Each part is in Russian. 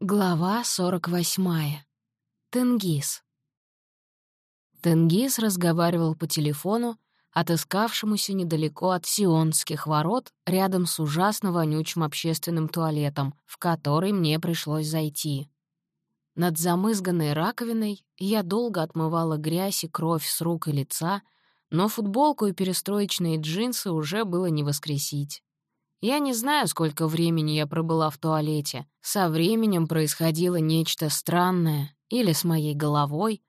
Глава 48. Тенгиз. Тенгиз разговаривал по телефону, отыскавшемуся недалеко от Сионских ворот, рядом с ужасно вонючим общественным туалетом, в который мне пришлось зайти. Над замызганной раковиной я долго отмывала грязь и кровь с рук и лица, но футболку и перестроечные джинсы уже было не воскресить. Я не знаю, сколько времени я пробыла в туалете. Со временем происходило нечто странное, или с моей головой.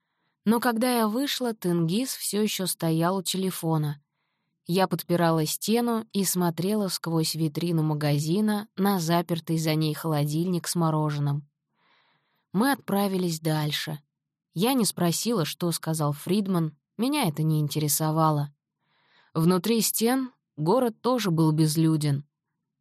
Но когда я вышла, Тенгиз все еще стоял у телефона. Я подпирала стену и смотрела сквозь витрину магазина на запертый за ней холодильник с мороженым. Мы отправились дальше. Я не спросила, что сказал Фридман, меня это не интересовало. Внутри стен город тоже был безлюден.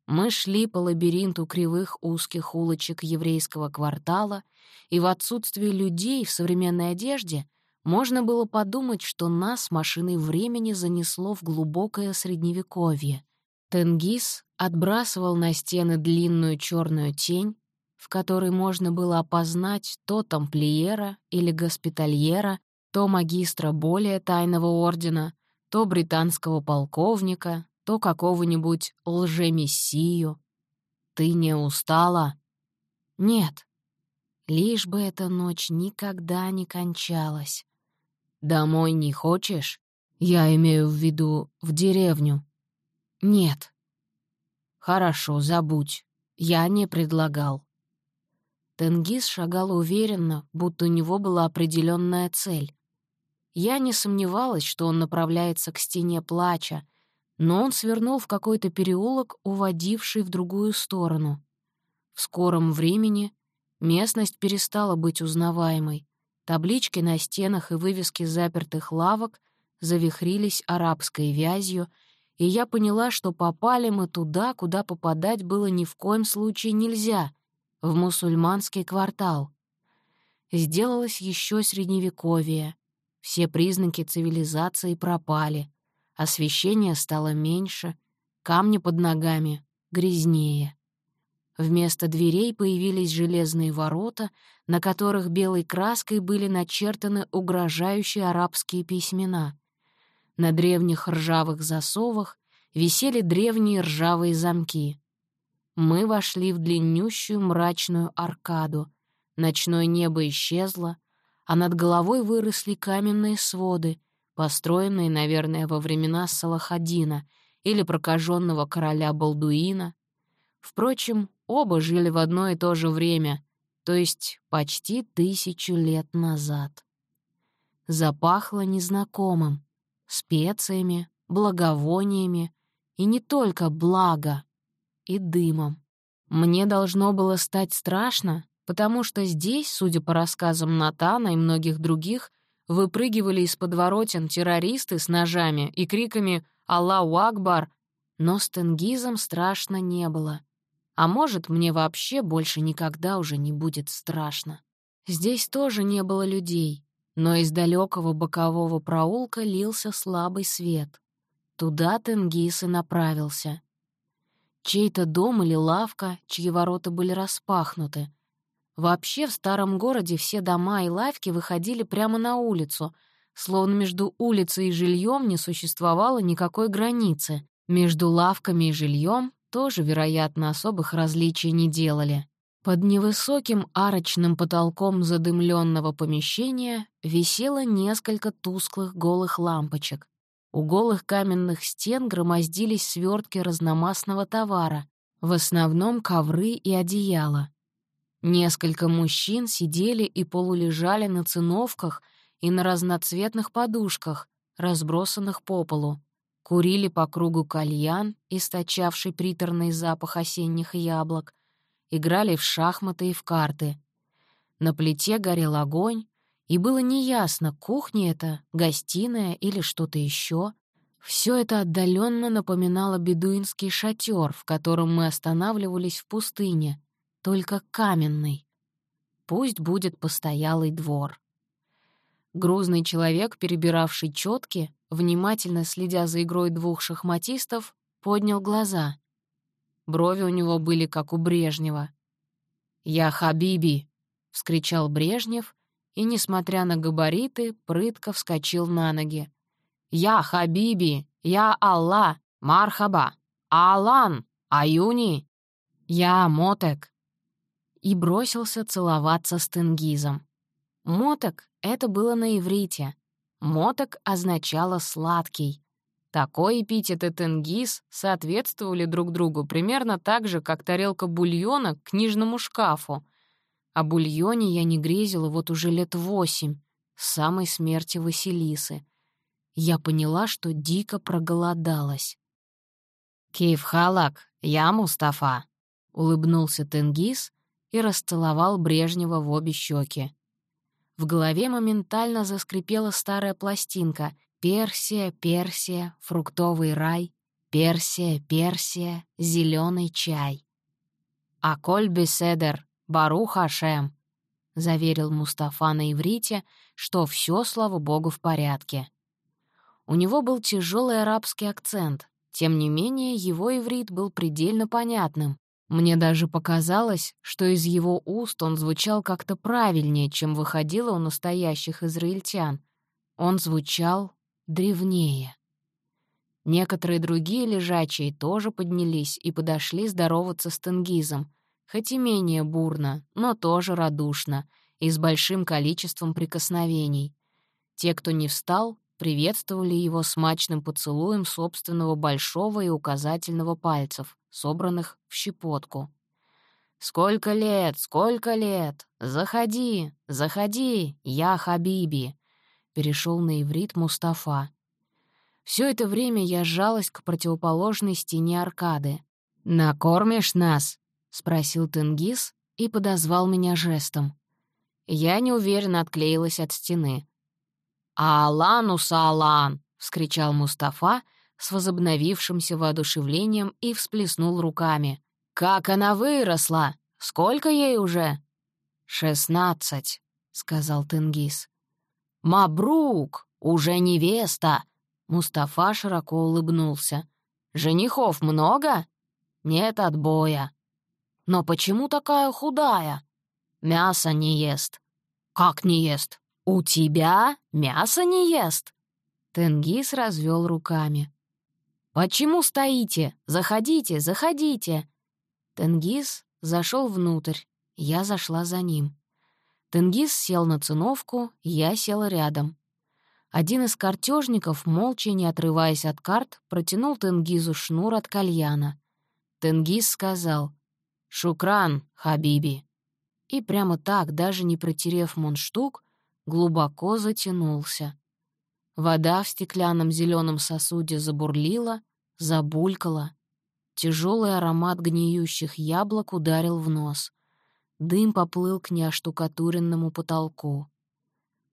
Мы шли по лабиринту кривых узких улочек еврейского квартала, и в отсутствие людей в современной одежде можно было подумать, что нас машиной времени занесло в глубокое средневековье. Тенгиз отбрасывал на стены длинную черную тень, в которой можно было опознать то тамплиера или госпитальера, то магистра более тайного ордена, то британского полковника, то какого-нибудь лжемессию. Ты не устала? Нет. Лишь бы эта ночь никогда не кончалась. Домой не хочешь? Я имею в виду в деревню. Нет. Хорошо, забудь. Я не предлагал. Тенгиз шагал уверенно, будто у него была определенная цель. Я не сомневалась, что он направляется к стене плача, но он свернул в какой-то переулок, уводивший в другую сторону. В скором времени местность перестала быть узнаваемой. Таблички на стенах и вывески запертых лавок завихрились арабской вязью, и я поняла, что попали мы туда, куда попадать было ни в коем случае нельзя — в мусульманский квартал. Сделалось еще средневековье. Все признаки цивилизации пропали. Освещение стало меньше, камни под ногами грязнее. Вместо дверей появились железные ворота, на которых белой краской были начертаны угрожающие арабские письмена. На древних ржавых засовах висели древние ржавые замки. Мы вошли в длиннющую мрачную аркаду. Ночное небо исчезло, а над головой выросли каменные своды, построенные, наверное, во времена Салахадина или прокаженного короля Балдуина. Впрочем, оба жили в одно и то же время, то есть почти тысячу лет назад. Запахло незнакомым, специями, благовониями, и не только благо, и дымом. Мне должно было стать страшно, потому что здесь, судя по рассказам Натана и многих других, Выпрыгивали из подворотен террористы с ножами и криками «Аллаху Акбар!», но с Тенгизом страшно не было. А может, мне вообще больше никогда уже не будет страшно. Здесь тоже не было людей, но из далекого бокового проулка лился слабый свет. Туда Тенгиз и направился. Чей-то дом или лавка, чьи ворота были распахнуты, Вообще в старом городе все дома и лавки выходили прямо на улицу, словно между улицей и жильем не существовало никакой границы. Между лавками и жильем тоже, вероятно, особых различий не делали. Под невысоким арочным потолком задымленного помещения висело несколько тусклых голых лампочек. У голых каменных стен громоздились свертки разномастного товара, в основном ковры и одеяла. Несколько мужчин сидели и полулежали на циновках и на разноцветных подушках, разбросанных по полу. Курили по кругу кальян, источавший приторный запах осенних яблок, играли в шахматы и в карты. На плите горел огонь, и было неясно, кухня это, гостиная или что-то еще. Все это отдаленно напоминало бедуинский шатер, в котором мы останавливались в пустыне — только каменный. Пусть будет постоялый двор. Грузный человек, перебиравший четки, внимательно следя за игрой двух шахматистов, поднял глаза. Брови у него были как у Брежнева. «Я Хабиби!» — вскричал Брежнев и, несмотря на габариты, прытко вскочил на ноги. «Я Хабиби! Я Алла! Мархаба! Алан! Аюни! Я Мотек!» И бросился целоваться с Тенгизом. Моток — это было на иврите. Моток означало «сладкий». Такой эпитет и тенгиз соответствовали друг другу примерно так же, как тарелка бульона к книжному шкафу. О бульоне я не грезила вот уже лет восемь, с самой смерти Василисы. Я поняла, что дико проголодалась. «Кейв Халак, я Мустафа», — улыбнулся Тенгиз и расцеловал Брежнева в обе щеки. В голове моментально заскрипела старая пластинка — Персия, Персия, фруктовый рай, Персия, Персия, зеленый чай. «Аколь беседер, Барух Ашем», — заверил Мустафа на иврите, что все, слава богу, в порядке. У него был тяжелый арабский акцент, тем не менее его иврит был предельно понятным. Мне даже показалось, что из его уст он звучал как-то правильнее, чем выходило у настоящих израильтян. Он звучал древнее. Некоторые другие лежачие тоже поднялись и подошли здороваться с Тенгизом, хоть и менее бурно, но тоже радушно и с большим количеством прикосновений. Те, кто не встал, приветствовали его смачным поцелуем собственного большого и указательного пальцев, собранных в щепотку. «Сколько лет, сколько лет! Заходи, заходи, я Хабиби!» перешел на иврит Мустафа. Все это время я сжалась к противоположной стене аркады. «Накормишь нас?» — спросил Тенгиз и подозвал меня жестом. Я неуверенно отклеилась от стены. «Алан, Усалан!» — вскричал Мустафа с возобновившимся воодушевлением и всплеснул руками. «Как она выросла! Сколько ей уже?» «Шестнадцать», — сказал Тенгиз. «Мабрук! Уже невеста!» Мустафа широко улыбнулся. «Женихов много?» «Нет отбоя». «Но почему такая худая?» «Мясо не ест». «Как не ест? У тебя мясо не ест?» Тенгиз развел руками. «Почему стоите? Заходите, заходите!» Тенгиз зашел внутрь, я зашла за ним. Тенгиз сел на циновку, я села рядом. Один из картежников, молча не отрываясь от карт, протянул Тенгизу шнур от кальяна. Тенгиз сказал «Шукран, Хабиби!» И прямо так, даже не протерев мундштук, глубоко затянулся. Вода в стеклянном зеленом сосуде забурлила, забулькала. Тяжелый аромат гниющих яблок ударил в нос. Дым поплыл к неоштукатуренному потолку.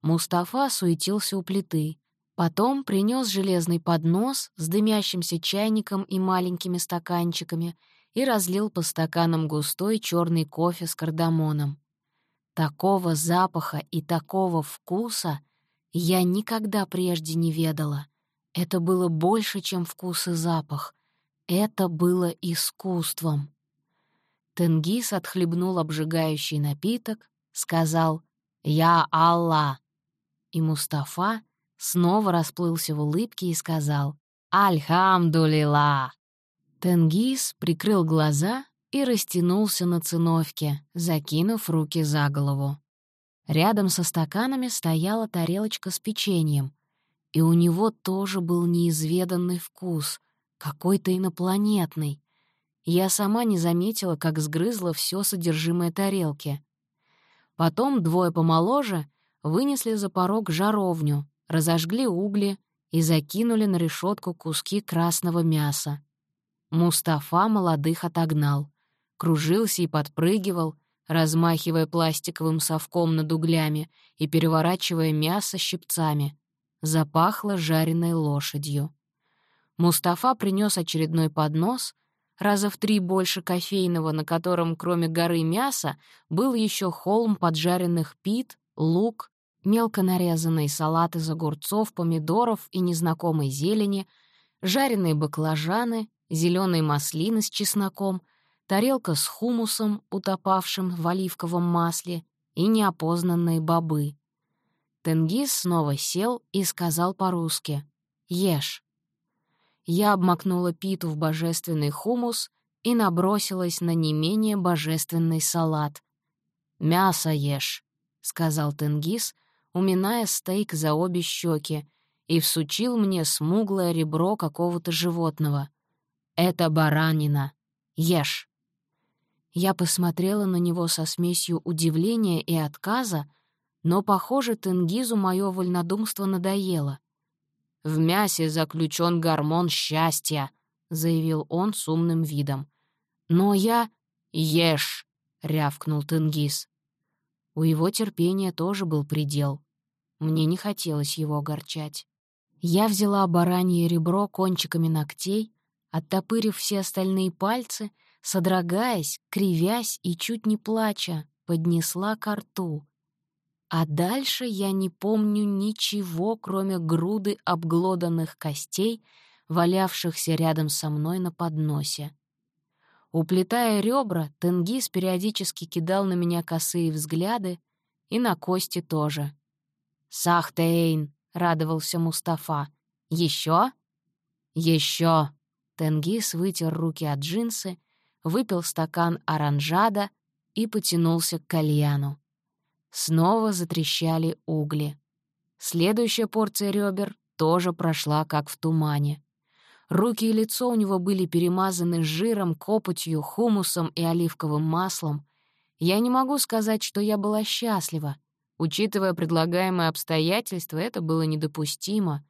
Мустафа суетился у плиты. Потом принес железный поднос с дымящимся чайником и маленькими стаканчиками и разлил по стаканам густой черный кофе с кардамоном. Такого запаха и такого вкуса я никогда прежде не ведала. Это было больше, чем вкус и запах. Это было искусством. Тенгиз отхлебнул обжигающий напиток, сказал «Я Аллах». И Мустафа снова расплылся в улыбке и сказал «Альхамдулилlah». Тенгиз прикрыл глаза и растянулся на циновке, закинув руки за голову. Рядом со стаканами стояла тарелочка с печеньем, и у него тоже был неизведанный вкус, какой-то инопланетный, я сама не заметила, как сгрызла все содержимое тарелки. Потом двое помоложе вынесли за порог жаровню, разожгли угли и закинули на решетку куски красного мяса. Мустафа молодых отогнал. Кружился и подпрыгивал, размахивая пластиковым совком над углями и переворачивая мясо щипцами. Запахло жареной лошадью. Мустафа принес очередной поднос, раза в три больше кофейного, на котором, кроме горы мяса, был еще холм поджаренных пит, лук, мелко нарезанный салат из огурцов, помидоров и незнакомой зелени, жареные баклажаны, зеленые маслины с чесноком, тарелка с хумусом, утопавшим в оливковом масле, и неопознанные бобы. Тенгиз снова сел и сказал по-русски «Ешь». Я обмакнула питу в божественный хумус и набросилась на не менее божественный салат. «Мясо ешь», — сказал Тенгиз, уминая стейк за обе щеки, и всучил мне смуглое ребро какого-то животного. «Это баранина. Ешь». Я посмотрела на него со смесью удивления и отказа, но, похоже, Тенгизу мое вольнодумство надоело. «В мясе заключен гормон счастья», — заявил он с умным видом. «Но я...» «Ешь!» — рявкнул Тенгиз. У его терпения тоже был предел. Мне не хотелось его огорчать. Я взяла баранье ребро кончиками ногтей, оттопырив все остальные пальцы, содрогаясь, кривясь и чуть не плача, поднесла ко рту. А дальше я не помню ничего, кроме груды обглоданных костей, валявшихся рядом со мной на подносе. Уплетая ребра, Тенгиз периодически кидал на меня косые взгляды, и на кости тоже. «Сахтейн!» — радовался Мустафа. «Еще?» «Еще!» Тенгиз вытер руки от джинсы, выпил стакан оранжада и потянулся к кальяну. Снова затрещали угли. Следующая порция ребер тоже прошла как в тумане. Руки и лицо у него были перемазаны жиром, копотью, хумусом и оливковым маслом. Я не могу сказать, что я была счастлива. Учитывая предлагаемые обстоятельства, это было недопустимо.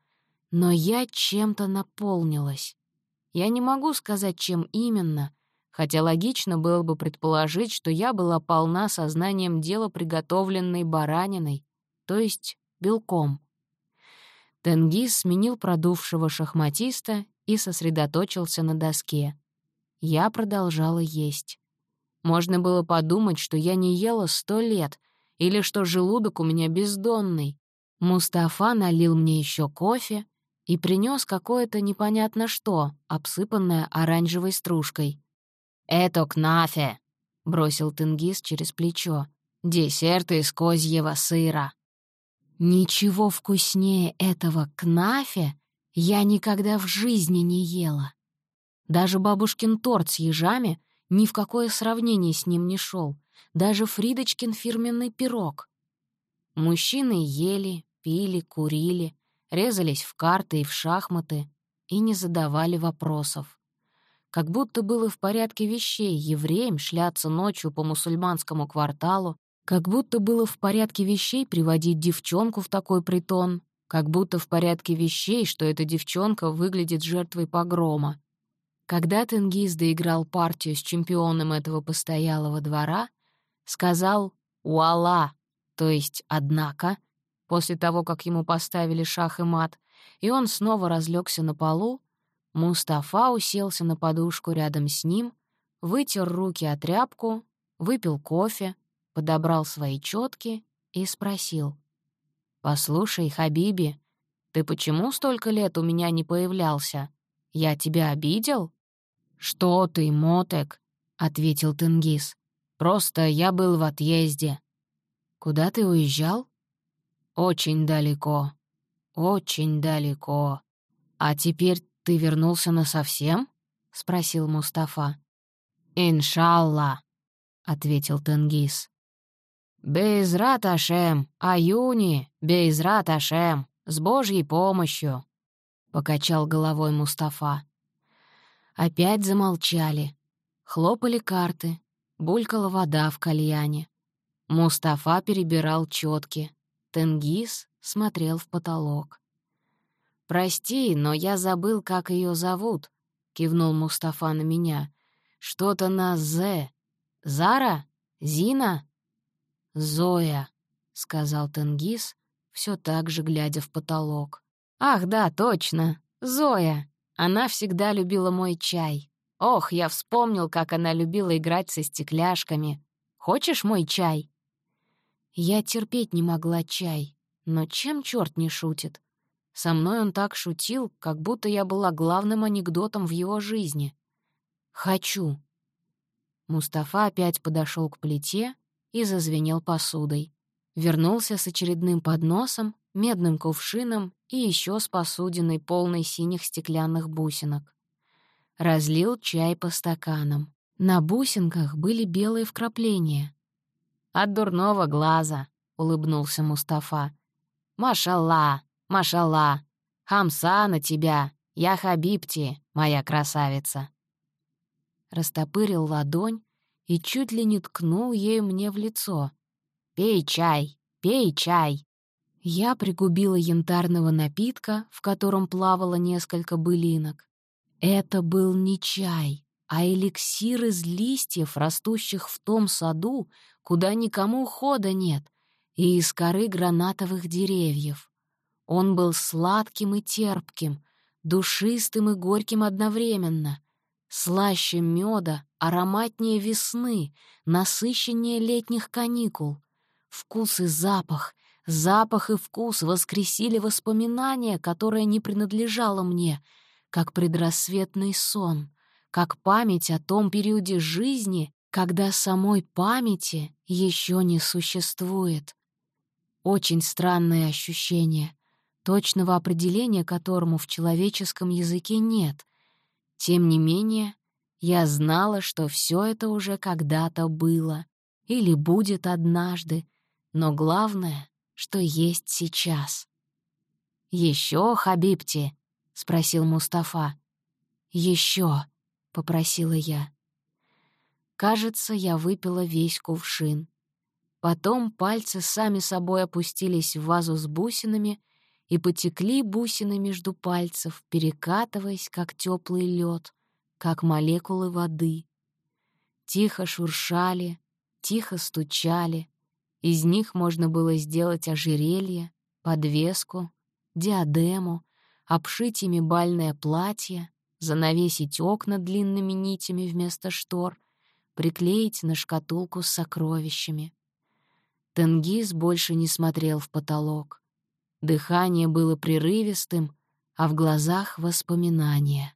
Но я чем-то наполнилась. Я не могу сказать, чем именно, хотя логично было бы предположить, что я была полна сознанием дела приготовленной бараниной, то есть белком. Тенгиз сменил продувшего шахматиста и сосредоточился на доске. Я продолжала есть. Можно было подумать, что я не ела сто лет или что желудок у меня бездонный. Мустафа налил мне еще кофе и принес какое-то непонятно что, обсыпанное оранжевой стружкой. «Это кнафе», — бросил Тенгиз через плечо. «Десерт из козьего сыра». Ничего вкуснее этого кнафе я никогда в жизни не ела. Даже бабушкин торт с ежами ни в какое сравнение с ним не шел, даже Фридочкин фирменный пирог. Мужчины ели, пили, курили, резались в карты и в шахматы и не задавали вопросов. Как будто было в порядке вещей евреям шляться ночью по мусульманскому кварталу, как будто было в порядке вещей приводить девчонку в такой притон, как будто в порядке вещей, что эта девчонка выглядит жертвой погрома. Когда Тенгиз доиграл партию с чемпионом этого постоялого двора, сказал «Уала», то есть «однако», после того, как ему поставили шах и мат, и он снова разлегся на полу, Мустафа уселся на подушку рядом с ним, вытер руки о тряпку, выпил кофе, подобрал свои четки и спросил. «Послушай, Хабиби, ты почему столько лет у меня не появлялся? Я тебя обидел?» «Что ты, Мотек?» — ответил Тенгиз. «Просто я был в отъезде». «Куда ты уезжал?» «Очень далеко. Очень далеко. А теперь ты вернулся насовсем?» — спросил Мустафа. «Иншалла», — ответил Тенгиз. «Безрат Ашем, Аюни, безрат Ашем, с Божьей помощью», — покачал головой Мустафа. Опять замолчали. Хлопали карты, булькала вода в кальяне. Мустафа перебирал четки. Тенгиз смотрел в потолок. «Прости, но я забыл, как ее зовут», — кивнул Мустафа на меня. «Что-то на «З». Зара? Зина?» «Зоя», — сказал Тенгиз, все так же глядя в потолок. «Ах, да, точно, Зоя. Она всегда любила мой чай. Ох, я вспомнил, как она любила играть со стекляшками. Хочешь мой чай?» Я терпеть не могла чай, но чем черт не шутит? Со мной он так шутил, как будто я была главным анекдотом в его жизни. «Хочу», Мустафа опять подошел к плите и зазвенел посудой. Вернулся с очередным подносом, медным кувшином и еще с посудиной, полной синих стеклянных бусинок. Разлил чай по стаканам. На бусинках были белые вкрапления. «От дурного глаза», — улыбнулся Мустафа. «Машалла, машалла, хамса на тебя, я Хабибти, моя красавица». Растопырил ладонь и чуть ли не ткнул ею мне в лицо. «Пей чай, пей чай!» Я пригубила янтарного напитка, в котором плавало несколько былинок. Это был не чай, а эликсир из листьев, растущих в том саду, куда никому хода нет, и из коры гранатовых деревьев. Он был сладким и терпким, душистым и горьким одновременно, слаще меда, ароматнее весны, насыщеннее летних каникул. Вкус и запах, запах и вкус воскресили воспоминания, которое не принадлежало мне, как предрассветный сон — как память о том периоде жизни, когда самой памяти еще не существует. Очень странное ощущение, точного определения которому в человеческом языке нет. Тем не менее, я знала, что все это уже когда-то было или будет однажды, но главное, что есть сейчас. Еще, Хабибти?» — спросил Мустафа. Еще. — попросила я. Кажется, я выпила весь кувшин. Потом пальцы сами собой опустились в вазу с бусинами и потекли бусины между пальцев, перекатываясь, как теплый лед, как молекулы воды. Тихо шуршали, тихо стучали. Из них можно было сделать ожерелье, подвеску, диадему, обшить ими бальное платье, занавесить окна длинными нитями вместо штор, приклеить на шкатулку с сокровищами. Тенгиз больше не смотрел в потолок. Дыхание было прерывистым, а в глазах — воспоминания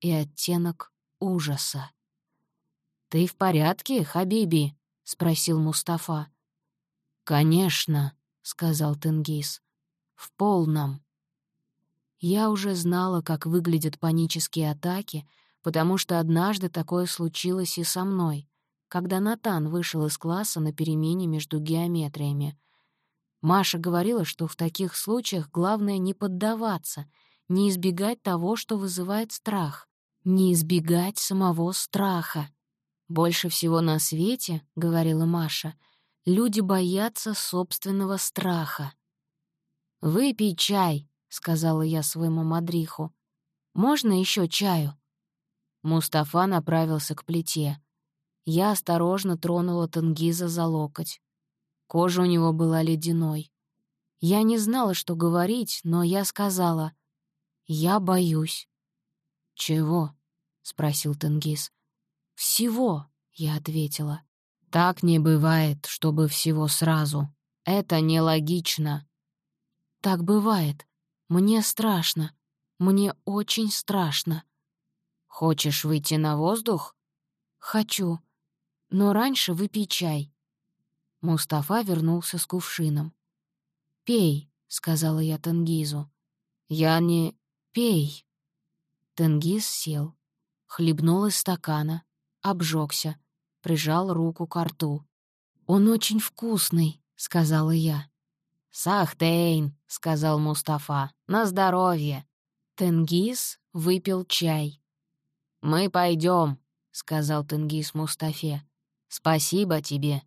и оттенок ужаса. «Ты в порядке, Хабиби?» — спросил Мустафа. «Конечно», — сказал Тенгиз. «В полном». Я уже знала, как выглядят панические атаки, потому что однажды такое случилось и со мной, когда Натан вышел из класса на перемене между геометриями. Маша говорила, что в таких случаях главное не поддаваться, не избегать того, что вызывает страх, не избегать самого страха. «Больше всего на свете, — говорила Маша, — люди боятся собственного страха. «Выпей чай», — сказала я своему мадриху. «Можно еще чаю?» Мустафа направился к плите. Я осторожно тронула Тенгиза за локоть. Кожа у него была ледяной. Я не знала, что говорить, но я сказала, «Я боюсь». «Чего?» — спросил Тенгиз. «Всего», — я ответила. «Так не бывает, чтобы всего сразу. Это нелогично». «Так бывает. Мне страшно. Мне очень страшно. Хочешь выйти на воздух? Хочу. Но раньше выпей чай. Мустафа вернулся с кувшином. «Пей», — сказала я Тенгизу. «Я не... пей». Тенгиз сел, хлебнул из стакана, обжегся, прижал руку к рту. «Он очень вкусный», — сказала я. «Сахтейн», — сказал Мустафа, — «на здоровье». Тенгиз выпил чай. «Мы пойдем, сказал Тенгиз Мустафе. «Спасибо тебе.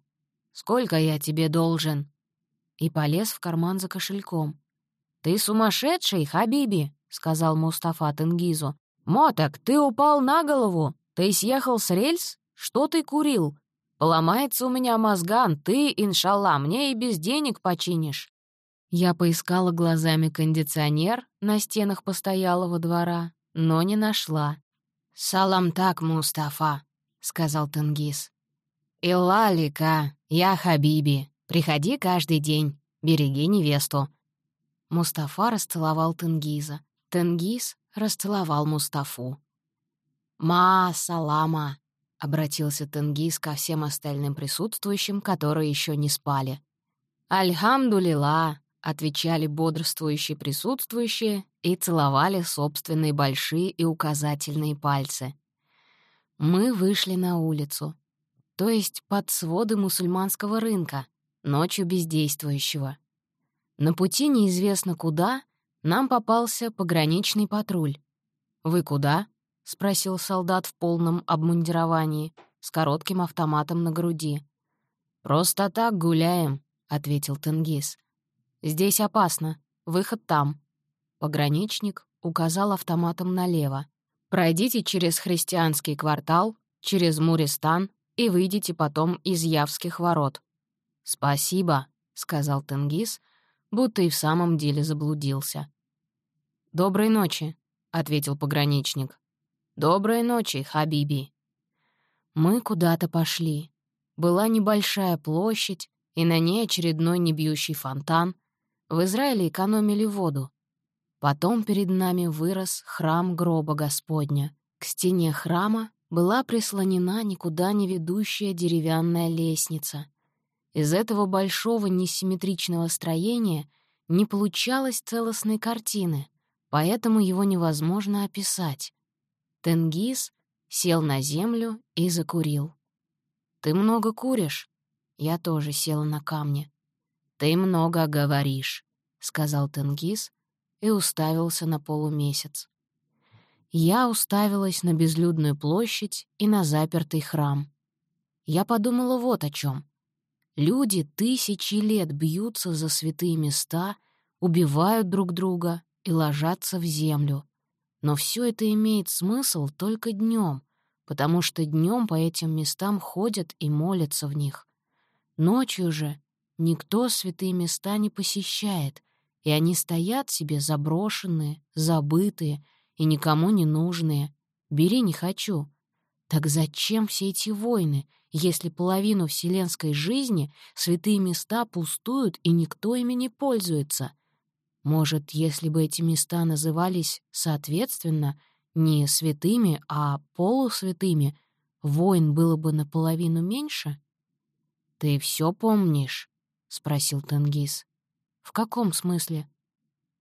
Сколько я тебе должен?» И полез в карман за кошельком. «Ты сумасшедший, Хабиби», — сказал Мустафа Тенгизу. «Моток, ты упал на голову? Ты съехал с рельс? Что ты курил? Поломается у меня мозган, ты, иншалла, мне и без денег починишь». Я поискала глазами кондиционер на стенах постоялого двора, но не нашла. «Салам так, Мустафа», — сказал Тенгиз. «Иллалика, я Хабиби. Приходи каждый день, береги невесту». Мустафа расцеловал Тенгиза. Тенгиз расцеловал Мустафу. «Ма, салама», — обратился Тенгиз ко всем остальным присутствующим, которые еще не спали. «Альхамдулила!» — отвечали бодрствующие присутствующие и целовали собственные большие и указательные пальцы. Мы вышли на улицу, то есть под своды мусульманского рынка, ночью бездействующего. На пути неизвестно куда нам попался пограничный патруль. «Вы куда?» — спросил солдат в полном обмундировании, с коротким автоматом на груди. «Просто так гуляем», — ответил Тенгиз. «Здесь опасно. Выход там». Пограничник указал автоматом налево. «Пройдите через христианский квартал, через Муристан и выйдите потом из Явских ворот». «Спасибо», — сказал Тенгиз, будто и в самом деле заблудился. «Доброй ночи», — ответил пограничник. «Доброй ночи, Хабиби». Мы куда-то пошли. Была небольшая площадь, и на ней очередной небьющий фонтан. В Израиле экономили воду. Потом перед нами вырос храм гроба Господня. К стене храма была прислонена никуда не ведущая деревянная лестница. Из этого большого несимметричного строения не получалось целостной картины, поэтому его невозможно описать. Тенгиз сел на землю и закурил. «Ты много куришь?» Я тоже села на камне. «Ты много говоришь», — сказал Тенгиз и уставился на полумесяц. Я уставилась на безлюдную площадь и на запертый храм. Я подумала вот о чем. Люди тысячи лет бьются за святые места, убивают друг друга и ложатся в землю. Но все это имеет смысл только днем, потому что днем по этим местам ходят и молятся в них. Ночью же никто святые места не посещает, и они стоят себе заброшенные, забытые и никому не нужные. Бери не хочу. Так зачем все эти войны, если половину вселенской жизни святые места пустуют и никто ими не пользуется? Может, если бы эти места назывались, соответственно, не святыми, а полусвятыми, войн было бы наполовину меньше? «Ты все помнишь?» — спросил Тенгиз. «В каком смысле?»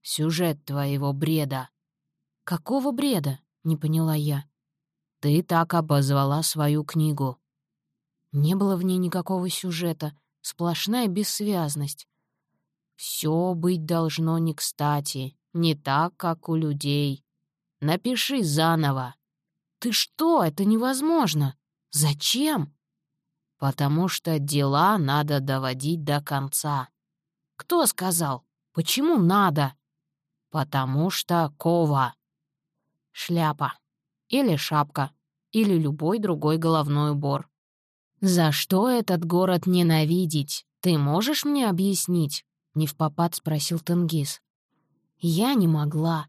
«Сюжет твоего бреда». «Какого бреда?» — не поняла я. «Ты так обозвала свою книгу». Не было в ней никакого сюжета, сплошная бессвязность. Все быть должно не кстати, не так, как у людей. Напиши заново. Ты что, это невозможно. Зачем? Потому что дела надо доводить до конца. Кто сказал? Почему надо? Потому что кова. Шляпа. Или шапка. Или любой другой головной убор. За что этот город ненавидеть? Ты можешь мне объяснить? — не в попад спросил Тенгиз. Я не могла.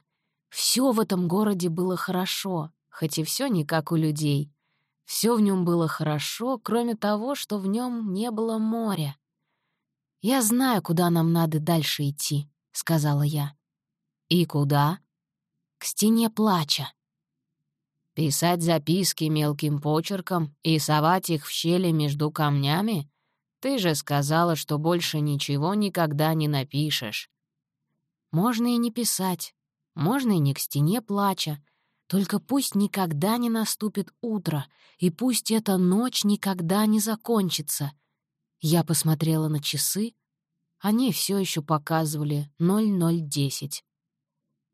Все в этом городе было хорошо, хоть и все не как у людей. Все в нем было хорошо, кроме того, что в нем не было моря. «Я знаю, куда нам надо дальше идти», — сказала я. «И куда?» «К стене плача». «Писать записки мелким почерком и совать их в щели между камнями?» Ты же сказала, что больше ничего никогда не напишешь. Можно и не писать, можно и не к стене плача. Только пусть никогда не наступит утро, и пусть эта ночь никогда не закончится. Я посмотрела на часы. Они все еще показывали 0010.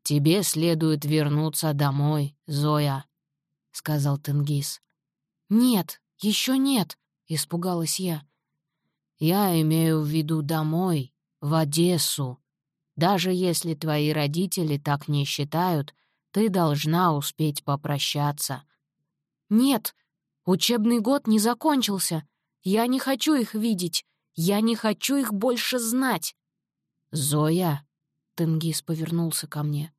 «Тебе следует вернуться домой, Зоя», — сказал Тенгиз. «Нет, еще нет», — испугалась я. Я имею в виду домой, в Одессу. Даже если твои родители так не считают, ты должна успеть попрощаться. Нет, учебный год не закончился. Я не хочу их видеть. Я не хочу их больше знать. Зоя, Тенгиз повернулся ко мне.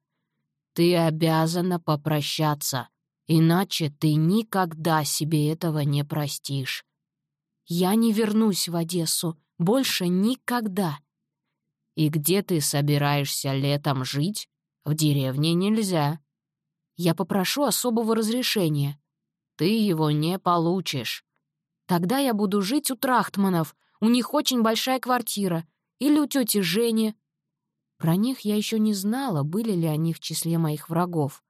Ты обязана попрощаться, иначе ты никогда себе этого не простишь. Я не вернусь в Одессу. Больше никогда. И где ты собираешься летом жить? В деревне нельзя. Я попрошу особого разрешения. ты его не получишь. Тогда я буду жить у Трахтманов, у них очень большая квартира, или у тети Жени. Про них я еще не знала, были ли они в числе моих врагов.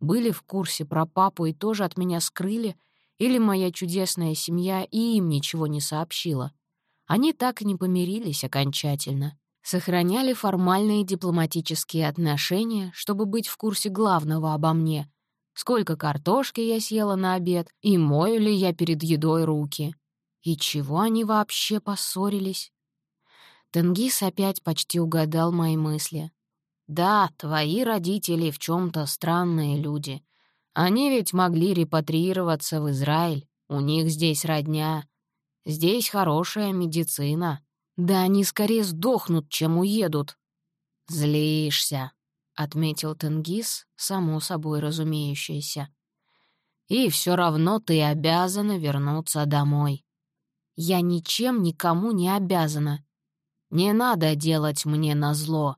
Были в курсе про папу и тоже от меня скрыли, или моя чудесная семья и им ничего не сообщила. Они так и не помирились окончательно. Сохраняли формальные дипломатические отношения, чтобы быть в курсе главного обо мне. Сколько картошки я съела на обед, и мою ли я перед едой руки. И чего они вообще поссорились? Тенгиз опять почти угадал мои мысли. «Да, твои родители в чем то странные люди. Они ведь могли репатриироваться в Израиль. У них здесь родня. Здесь хорошая медицина. Да они скорее сдохнут, чем уедут». «Злишься», — отметил Тенгиз, само собой разумеющееся. «И все равно ты обязана вернуться домой». «Я ничем никому не обязана», не надо делать мне назло.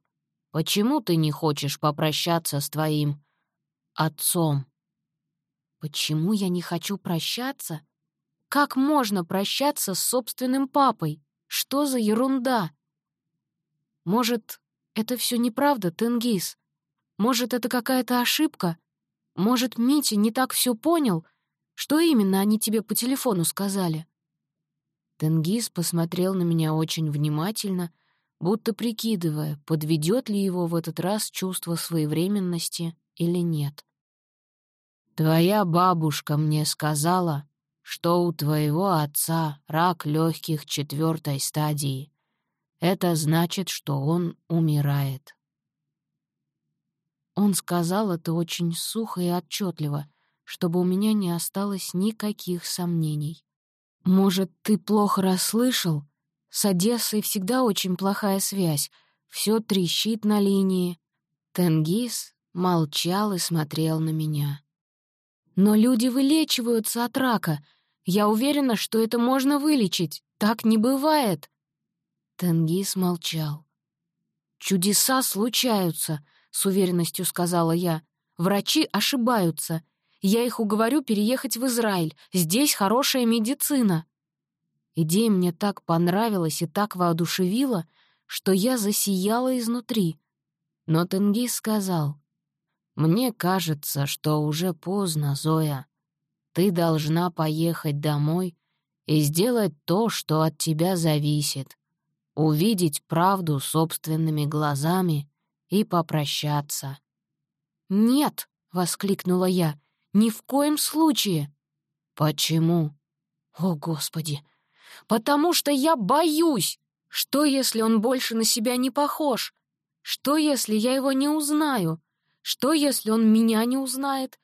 Почему ты не хочешь попрощаться с твоим отцом? Почему я не хочу прощаться? Как можно прощаться с собственным папой? Что за ерунда? Может, это все неправда, Тенгиз? Может, это какая-то ошибка? Может, Митя не так все понял? Что именно они тебе по телефону сказали? Тенгиз посмотрел на меня очень внимательно, будто прикидывая, подведет ли его в этот раз чувство своевременности или нет. «Твоя бабушка мне сказала, что у твоего отца рак легких четвертой стадии. Это значит, что он умирает». Он сказал это очень сухо и отчетливо, чтобы у меня не осталось никаких сомнений. «Может, ты плохо расслышал? С Одессой всегда очень плохая связь. Все трещит на линии». Тенгиз молчал и смотрел на меня. «Но люди вылечиваются от рака. Я уверена, что это можно вылечить. Так не бывает». Тенгиз молчал. «Чудеса случаются», — с уверенностью сказала я. «Врачи ошибаются. Я их уговорю переехать в Израиль. Здесь хорошая медицина». Идея мне так понравилась и так воодушевила, что я засияла изнутри. Но Тенгиз сказал, «Мне кажется, что уже поздно, Зоя. Ты должна поехать домой и сделать то, что от тебя зависит, увидеть правду собственными глазами и попрощаться». «Нет!» — воскликнула я. Ни в коем случае. Почему? О, Господи! Потому что я боюсь. Что, если он больше на себя не похож? Что, если я его не узнаю? Что, если он меня не узнает?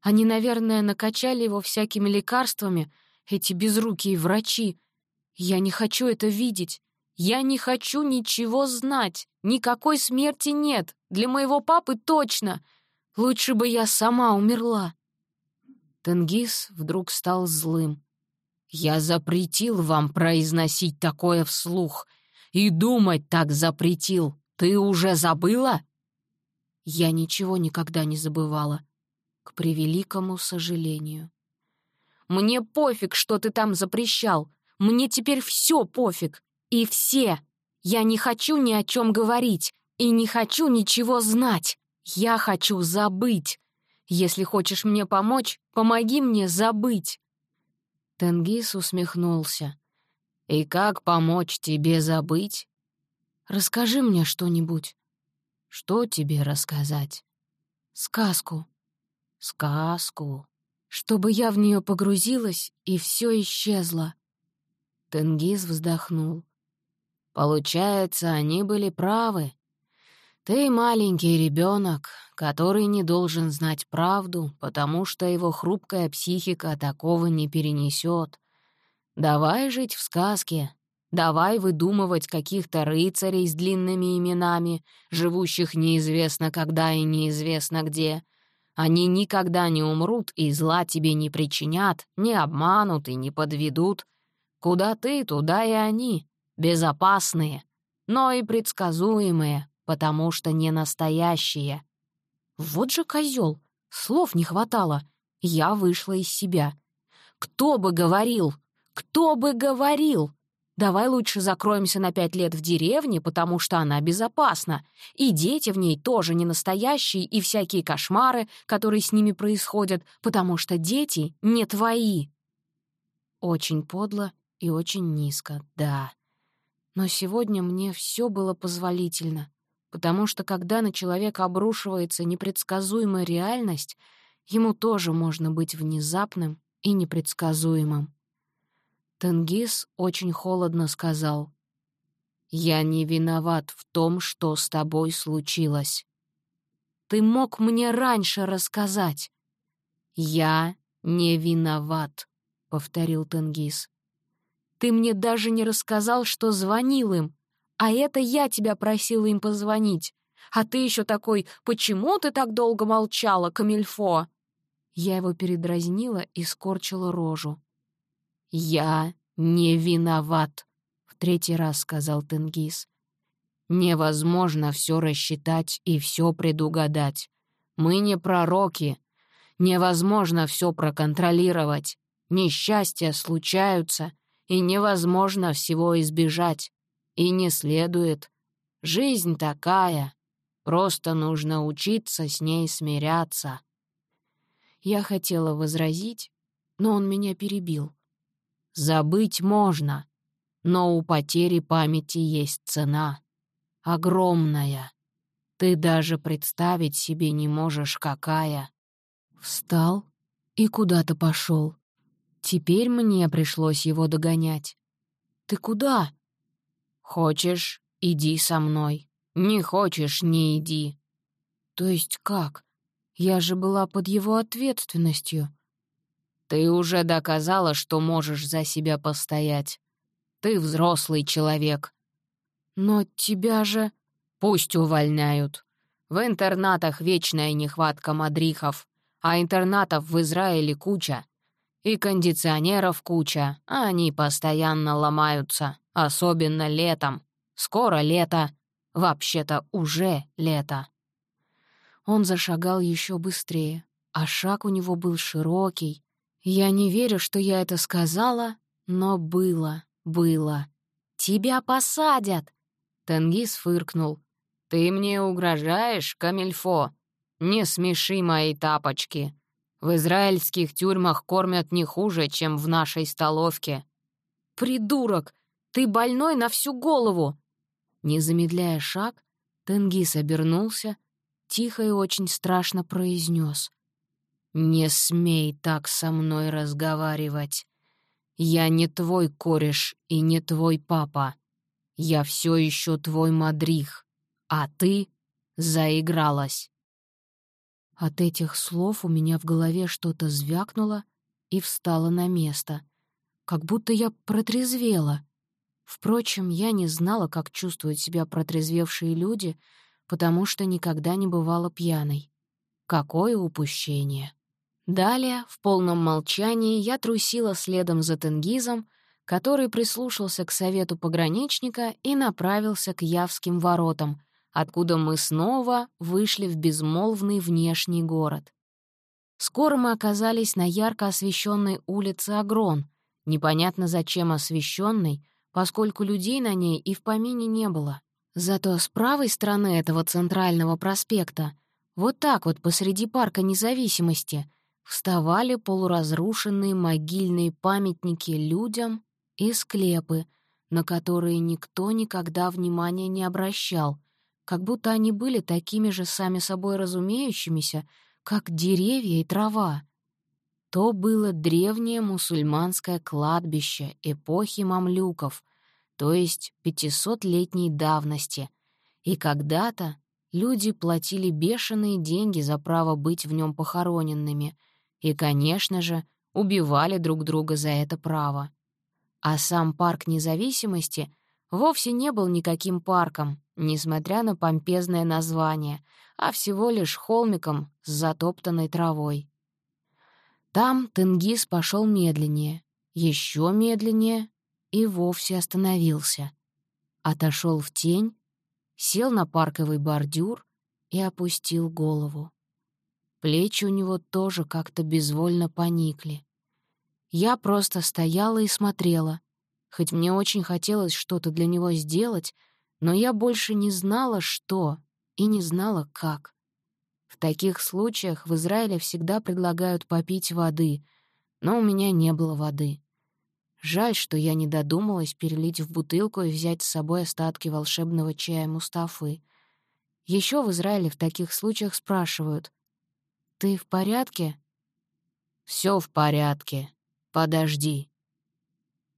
Они, наверное, накачали его всякими лекарствами, эти безрукие врачи. Я не хочу это видеть. Я не хочу ничего знать. Никакой смерти нет. Для моего папы точно. Лучше бы я сама умерла. Тенгиз вдруг стал злым. «Я запретил вам произносить такое вслух. И думать так запретил. Ты уже забыла?» Я ничего никогда не забывала. К превеликому сожалению. «Мне пофиг, что ты там запрещал. Мне теперь все пофиг. И все. Я не хочу ни о чем говорить. И не хочу ничего знать. Я хочу забыть. Если хочешь мне помочь, помоги мне забыть». Тенгиз усмехнулся. «И как помочь тебе забыть?» «Расскажи мне что-нибудь». «Что тебе рассказать?» «Сказку». «Сказку». Чтобы я в нее погрузилась, и все исчезло. Тенгиз вздохнул. «Получается, они были правы. Ты маленький ребенок, который не должен знать правду, потому что его хрупкая психика такого не перенесет. Давай жить в сказке, давай выдумывать каких-то рыцарей с длинными именами, живущих неизвестно когда и неизвестно где. Они никогда не умрут и зла тебе не причинят, не обманут и не подведут. Куда ты, туда и они, безопасные, но и предсказуемые, потому что не настоящие. Вот же козел, слов не хватало. Я вышла из себя. «Кто бы говорил? Кто бы говорил? Давай лучше закроемся на пять лет в деревне, потому что она безопасна. И дети в ней тоже не настоящие, и всякие кошмары, которые с ними происходят, потому что дети не твои». Очень подло и очень низко, да. Но сегодня мне все было позволительно, потому что когда на человека обрушивается непредсказуемая реальность, ему тоже можно быть внезапным и непредсказуемым. Тенгиз очень холодно сказал, «Я не виноват в том, что с тобой случилось. Ты мог мне раньше рассказать». «Я не виноват», — повторил Тенгиз. Ты мне даже не рассказал, что звонил им. А это я тебя просила им позвонить. А ты еще такой, почему ты так долго молчала, Камильфо?» Я его передразнила и скорчила рожу. «Я не виноват», — в третий раз сказал Тенгиз. «Невозможно все рассчитать и все предугадать. Мы не пророки. Невозможно все проконтролировать. Несчастья случаются, и невозможно всего избежать. И не следует. Жизнь такая. Просто нужно учиться с ней смиряться. Я хотела возразить, но он меня перебил. Забыть можно, но у потери памяти есть цена. Огромная. Ты даже представить себе не можешь, какая. Встал и куда-то пошел. Теперь мне пришлось его догонять. «Ты куда?» «Хочешь, иди со мной. Не хочешь, не иди». «То есть как? Я же была под его ответственностью». «Ты уже доказала, что можешь за себя постоять. Ты взрослый человек». «Но тебя же...» «Пусть увольняют. В интернатах вечная нехватка мадрихов, а интернатов в Израиле куча. И кондиционеров куча, а они постоянно ломаются, особенно летом. Скоро лето. Вообще-то уже лето. Он зашагал еще быстрее, а шаг у него был широкий. Я не верю, что я это сказала, но было, было. «Тебя посадят!» Тенгиз фыркнул. «Ты мне угрожаешь, Камильфо? Не смеши мои тапочки. В израильских тюрьмах кормят не хуже, чем в нашей столовке». «Придурок! Ты больной на всю голову!» Не замедляя шаг, Тенгиз обернулся, тихо и очень страшно произнес: «Не смей так со мной разговаривать. Я не твой кореш и не твой папа. Я все еще твой мадрих, а ты заигралась». От этих слов у меня в голове что-то звякнуло и встало на место. Как будто я протрезвела. Впрочем, я не знала, как чувствуют себя протрезвевшие люди, потому что никогда не бывала пьяной. Какое упущение! Далее, в полном молчании, я трусила следом за Тенгизом, который прислушался к совету пограничника и направился к Явским воротам — откуда мы снова вышли в безмолвный внешний город. Скоро мы оказались на ярко освещенной улице Агрон, непонятно зачем освещенной, поскольку людей на ней и в помине не было. Зато с правой стороны этого центрального проспекта, вот так вот посреди парка независимости, вставали полуразрушенные могильные памятники людям и склепы, на которые никто никогда внимания не обращал — как будто они были такими же сами собой разумеющимися, как деревья и трава. То было древнее мусульманское кладбище эпохи мамлюков, то есть пятисотлетней давности, и когда-то люди платили бешеные деньги за право быть в нем похороненными и, конечно же, убивали друг друга за это право. А сам парк независимости вовсе не был никаким парком, несмотря на помпезное название, а всего лишь холмиком с затоптанной травой. Там Тенгиз пошел медленнее, еще медленнее и вовсе остановился. Отошел в тень, сел на парковый бордюр и опустил голову. Плечи у него тоже как-то безвольно поникли. Я просто стояла и смотрела. Хоть мне очень хотелось что-то для него сделать, но я больше не знала, что, и не знала, как. В таких случаях в Израиле всегда предлагают попить воды, но у меня не было воды. Жаль, что я не додумалась перелить в бутылку и взять с собой остатки волшебного чая Мустафы. Еще в Израиле в таких случаях спрашивают, «Ты в порядке?» Все в порядке. Подожди».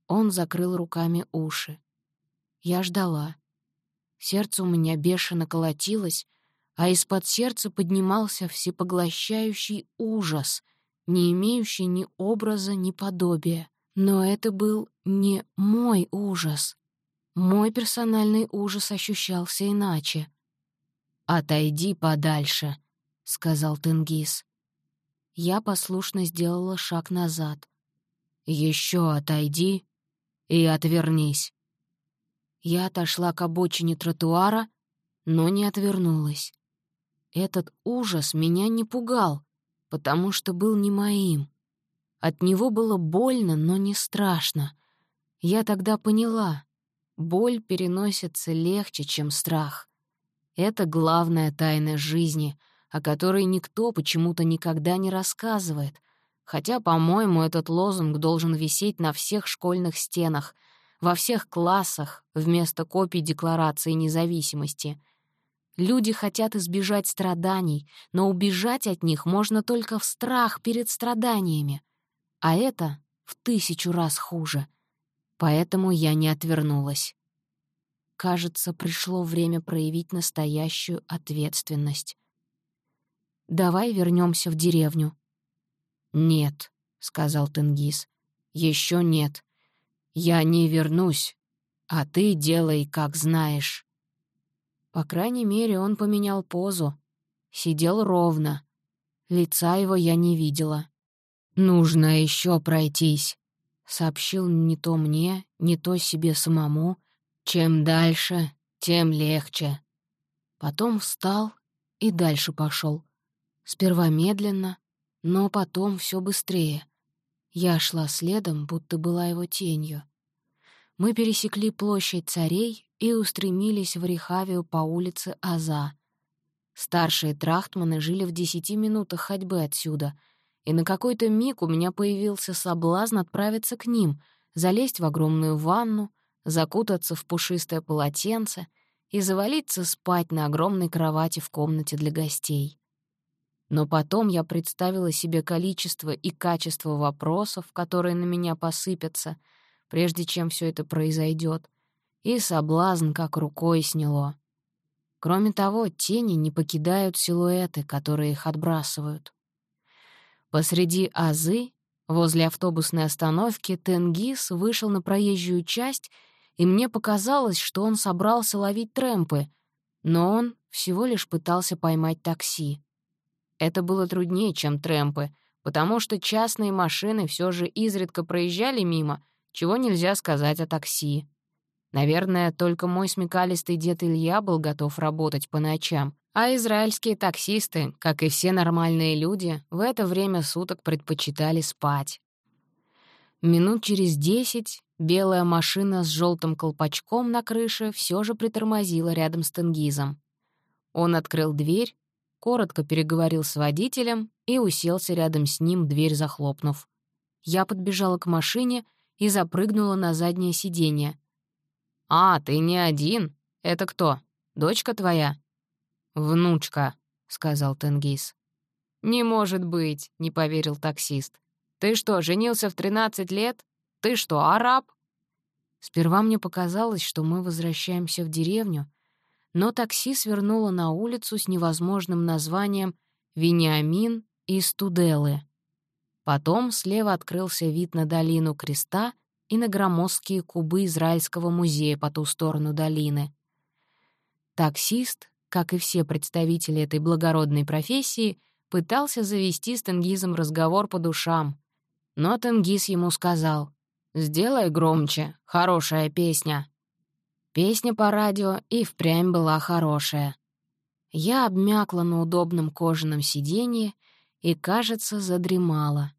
Он закрыл руками уши. Я ждала. Сердце у меня бешено колотилось, а из-под сердца поднимался всепоглощающий ужас, не имеющий ни образа, ни подобия. Но это был не мой ужас. Мой персональный ужас ощущался иначе. «Отойди подальше», — сказал Тенгиз. Я послушно сделала шаг назад. Еще отойди и отвернись». Я отошла к обочине тротуара, но не отвернулась. Этот ужас меня не пугал, потому что был не моим. От него было больно, но не страшно. Я тогда поняла, боль переносится легче, чем страх. Это главная тайна жизни, о которой никто почему-то никогда не рассказывает, хотя, по-моему, этот лозунг должен висеть на всех школьных стенах, во всех классах вместо копий Декларации независимости. Люди хотят избежать страданий, но убежать от них можно только в страх перед страданиями. А это в тысячу раз хуже. Поэтому я не отвернулась. Кажется, пришло время проявить настоящую ответственность. «Давай вернемся в деревню». «Нет», — сказал Тенгиз, — «еще нет. Я не вернусь, а ты делай, как знаешь». По крайней мере, он поменял позу. Сидел ровно. Лица его я не видела. «Нужно еще пройтись», — сообщил не то мне, не то себе самому, чем дальше, тем легче. Потом встал и дальше пошел. Сперва медленно, но потом все быстрее. Я шла следом, будто была его тенью. Мы пересекли площадь царей и устремились в Рехавию по улице Аза. Старшие трахтманы жили в десяти минутах ходьбы отсюда, и на какой-то миг у меня появился соблазн отправиться к ним, залезть в огромную ванну, закутаться в пушистое полотенце и завалиться спать на огромной кровати в комнате для гостей. Но потом я представила себе количество и качество вопросов, которые на меня посыпятся, прежде чем все это произойдет, и соблазн как рукой сняло. Кроме того, тени не покидают силуэты, которые их отбрасывают. Посреди азы, возле автобусной остановки, Тенгиз вышел на проезжую часть и мне показалось, что он собрался ловить трэмпы, но он всего лишь пытался поймать такси. Это было труднее, чем трэмпы, потому что частные машины все же изредка проезжали мимо, чего нельзя сказать о такси. Наверное, только мой смекалистый дед Илья был готов работать по ночам, а израильские таксисты, как и все нормальные люди, в это время суток предпочитали спать. Минут через десять Белая машина с желтым колпачком на крыше все же притормозила рядом с Тенгизом. Он открыл дверь, коротко переговорил с водителем и уселся рядом с ним, дверь захлопнув. Я подбежала к машине и запрыгнула на заднее сиденье. «А, ты не один? Это кто? Дочка твоя?» «Внучка», — сказал Тенгиз. «Не может быть», — не поверил таксист. «Ты что, женился в 13 лет? «Ты что, араб?» Сперва мне показалось, что мы возвращаемся в деревню, но такси свернуло на улицу с невозможным названием «Вениамин из Туделы». Потом слева открылся вид на долину Креста и на громоздкие кубы Израильского музея по ту сторону долины. Таксист, как и все представители этой благородной профессии, пытался завести с Тенгизом разговор по душам, но Тенгиз ему сказал, «Сделай громче, хорошая песня». Песня по радио и впрямь была хорошая. Я обмякла на удобном кожаном сиденье и, кажется, задремала.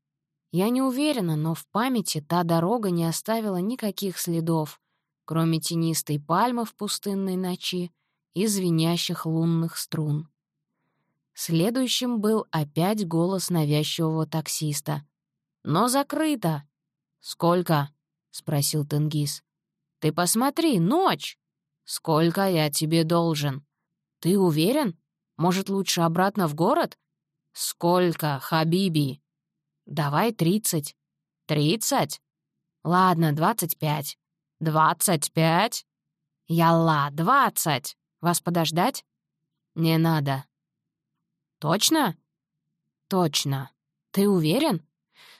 Я не уверена, но в памяти та дорога не оставила никаких следов, кроме тенистой пальмы в пустынной ночи и звенящих лунных струн. Следующим был опять голос навязчивого таксиста. «Но закрыто!» «Сколько?» — спросил Тенгиз. «Ты посмотри, ночь!» «Сколько я тебе должен?» «Ты уверен? Может, лучше обратно в город?» «Сколько, Хабиби?» «Давай тридцать». «Тридцать?» «Ладно, двадцать пять». «Двадцать пять?» «Ялла, двадцать! Вас подождать?» «Не надо». «Точно?» «Точно. Ты уверен?»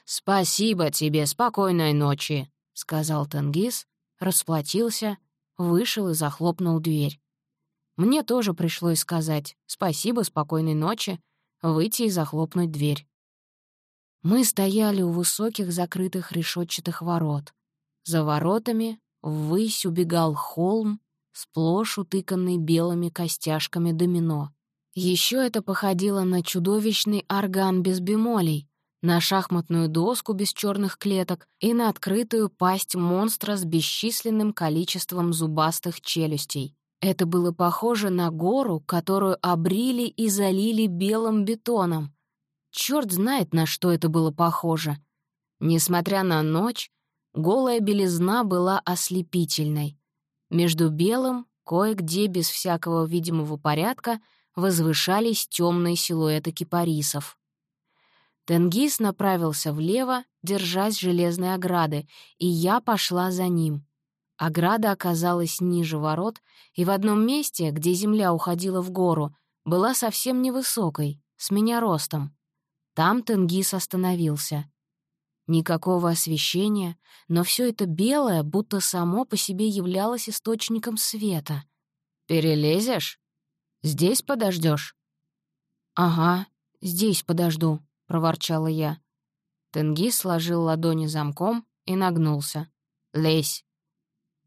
«Спасибо тебе, спокойной ночи», — сказал Тенгиз, расплатился, вышел и захлопнул дверь. Мне тоже пришлось сказать «спасибо, спокойной ночи», выйти и захлопнуть дверь. Мы стояли у высоких закрытых решетчатых ворот. За воротами ввысь убегал холм, сплошь утыканный белыми костяшками домино. Еще это походило на чудовищный орган без бемолей, на шахматную доску без черных клеток и на открытую пасть монстра с бесчисленным количеством зубастых челюстей. Это было похоже на гору, которую обрили и залили белым бетоном. Черт знает, на что это было похоже. Несмотря на ночь, голая белизна была ослепительной. Между белым, кое-где без всякого видимого порядка, возвышались темные силуэты кипарисов. Тенгиз направился влево, держась железной ограды, и я пошла за ним. Ограда оказалась ниже ворот, и в одном месте, где земля уходила в гору, была совсем невысокой, с меня ростом. Там Тенгиз остановился. Никакого освещения, но все это белое будто само по себе являлось источником света. «Перелезешь? Здесь подождешь? «Ага, здесь подожду», — проворчала я. Тенгиз сложил ладони замком и нагнулся. «Лезь!»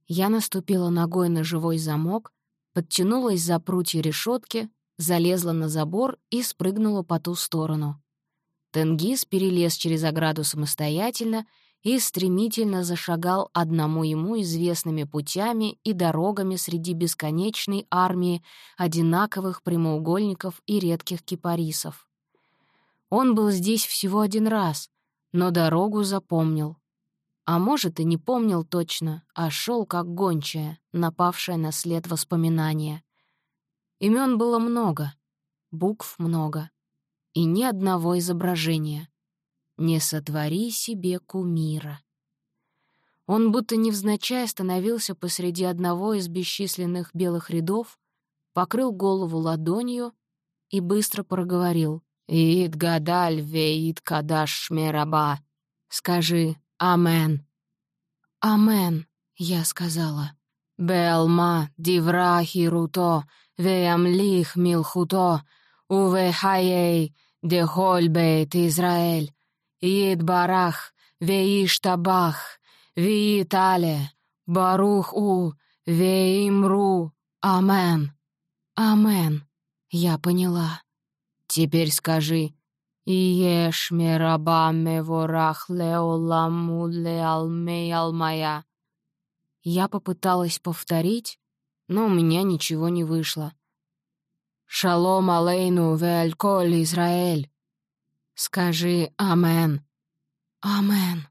Я наступила ногой на живой замок, подтянулась за прутья решетки, залезла на забор и спрыгнула по ту сторону. Тенгиз перелез через ограду самостоятельно и стремительно зашагал одному ему известными путями и дорогами среди бесконечной армии одинаковых прямоугольников и редких кипарисов. Он был здесь всего один раз, но дорогу запомнил. А может, и не помнил точно, а шел как гончая, напавшая на след воспоминания. Имен было много, букв много и ни одного изображения. Не сотвори себе кумира. Он будто невзначай остановился посреди одного из бесчисленных белых рядов, покрыл голову ладонью и быстро проговорил «Ид гадаль веид кадаш мераба». «Скажи «Амен». «Амен», — я сказала. «Белма диврахи руто, веямлих милхуто, Увехаей дехоль бейт Израиль, Ид барах, веиштабах, веитале, барух у, веимру, амен. Амен. Я поняла. Теперь скажи, «Иеш мераба меворах леоламу леалмей алмая». Я попыталась повторить, но у меня ничего не вышло. «Шалом алейну веальколь Израиль». «Скажи Амен». «Амен».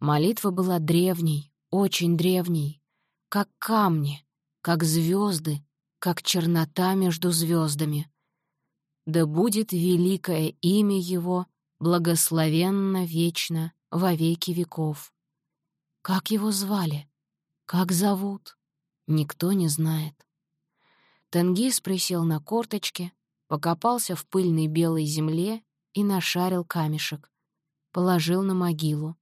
Молитва была древней, очень древней, как камни, как звезды, как чернота между звездами. Да будет великое имя Его, благословенно вечно, во веки веков. Как его звали? Как зовут? Никто не знает. Тенгиз присел на корточки, покопался в пыльной белой земле и нашарил камешек. Положил на могилу.